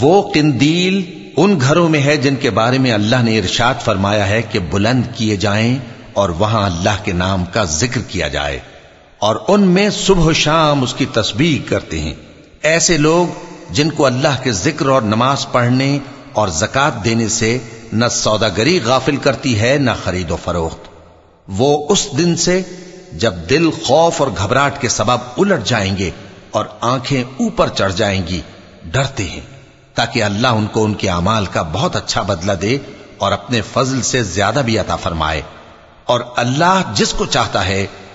वो किंदील उन घरों में है जिनके बारे में अल्लाह ने इरशाद फरमाया है कि बुलंद किए जाएं और वहां अल्लाह के नाम का जिक्र किया जाए और उनमें सुबह शाम उसकी तस्बीह करते हैं। ऐसे लोग जिनको अल्लाह के ज़िक्र और नमाज़ पढ़ने और जक़ात देने से न सौदागरी गाफिल करती है, न खरीदो फरोख्त। वो उस दिन से जब दिल खौफ और घबराहट के सबब उलट जाएँगे और आँखें ऊपर चढ़ जाएँगी, डरते हैं, ताकि अल्लाह उनको उनके अमाल का बहुत अच्छा बदला दे और अपने फजल से ज़्यादा भी अता फरमाए। और अल्लाह जिसको चाहता है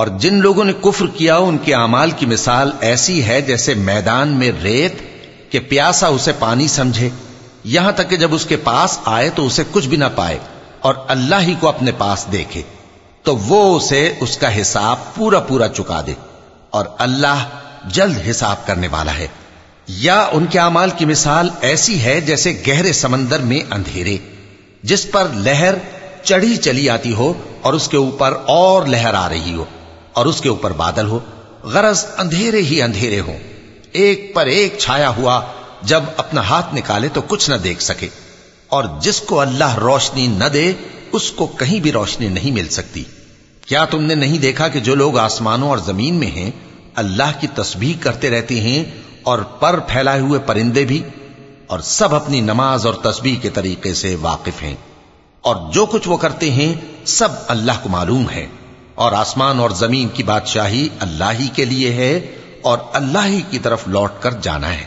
और जिन लोगों ने कुफ्र किया उनके अमाल की मिसाल ऐसी है जैसे मैदान में रेत के प्यासा उसे पानी समझे। यहाँ तक कि जब उसके पास आए तो उसे कुछ भी ना पाए और अल्लाह ही को अपने पास देखे तो वो उसे उसका हिसाब पूरा पूरा चुका दे और अल्लाह जल्द हिसाब करने वाला है। या उनके अमाल की मिसाल ऐसी है जैसे गहरे समंदर में अंधेरे, जिस पर लहर चढ़ी चली आती हो और उसके ऊपर और लहर आ रही हो और उसके ऊपर बादल हो। गरज अंधेरे ही अंधेरे हो। एक पर एक छाया हुआ, जब अपना हाथ निकाले तो कुछ न देख सके। और जिसको अल्लाह रोशनी न दे, उसको कहीं भी रोशनी नहीं मिल सकती। क्या तुमने नहीं देखा कि जो लोग आसमानों और ज़मीन में हैं, अल्लाह की तस्बीह करते रहते हैं और पर फैलाए हुए परिंदे भी, और सब अपनी नमाज़ और तस्बीह के तरीके से वाकिफ हैं। और जो कुछ वो करते हैं, सब अल्लाह को मालूम है। और आसमान और ज़मीन की बादशाही अल्लाह ही के लिए है और अल्लाह ही की तरफ लौट कर जाना है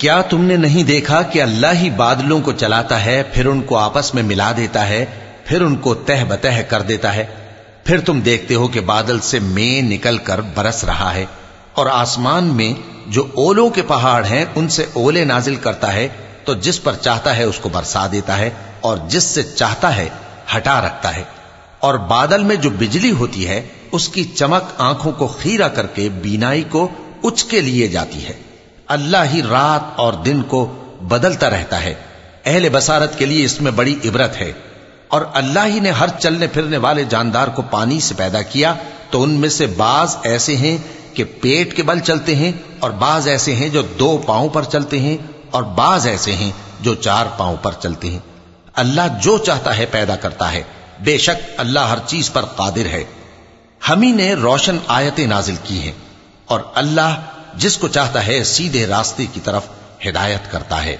क्या तुमने नहीं देखा कि अल्लाह ही बादलों को चलाता है फिर उनको आपस में मिला देता है फिर उनको तह बतह कर देता है। फिर तुम देखते हो कि बादल से मे निकल कर बरस रहा है और आसमान में जो ओलों के पहाड़ हैं, उनसे ओले नाजिल करता है तो जिस पर चाहता है उसको बरसा देता है और जिससे चाहता है हटा रखता है। और बादल में जो बिजली होती है, उसकी चमक आँखों को खीरा करके बीनाई को उचके लिए जाती है। अल्लाह ही रात और दिन को बदलता रहता है। अहले बसारत के लिए इसमें बड़ी इबरत है। और अल्लाह ही ने हर चलने फिरने वाले जानदार को पानी से पैदा किया तो उनमें से बाज ऐसे हैं कि पेट के बल चलते हैं और बाज ऐसे हैं जो दो पाँव पर चलते हैं और बाज ऐसे हैं जो चार पाँव पर चलते हैं। अल्लाह जो चाहता है पैदा करता है। बेशक अल्लाह हर चीज़ पर कादिर है। हम ही ने रोशन आयतें नाजिल की हैं और अल्लाह जिसको चाहता है सीधे रास्ते की तरफ़ हिदायत करता है।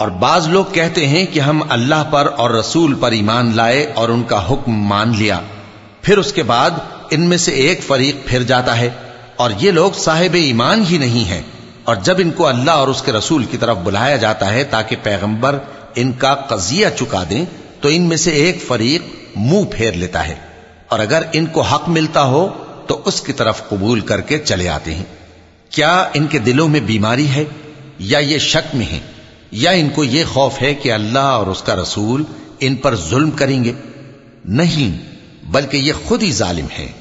और बाज लोग कहते हैं कि हम अल्लाह पर और रसूल पर ईमान लाए और उनका हुक्म मान लिया फिर उसके बाद इनमें से एक फरीक फिर जाता है और ये लोग साहिब ईमान ही नहीं हैं और जब इनको अल्लाह और उसके रसूल की तरफ बुलाया जाता है ताकि पैगंबर इनका कजिया चुका दें तो इनमें से एक फरीक मुँह फेर लेता है। और अगर इनको हक मिलता हो तो उसकी तरफ़ कबूल करके चले आते हैं। क्या इनके दिलों में बीमारी है? या ये शक में है? या इनको ये खौफ है कि अल्लाह और उसका रसूल इन पर जुल्म करेंगे? नहीं, बल्कि ये खुद ही जालिम है।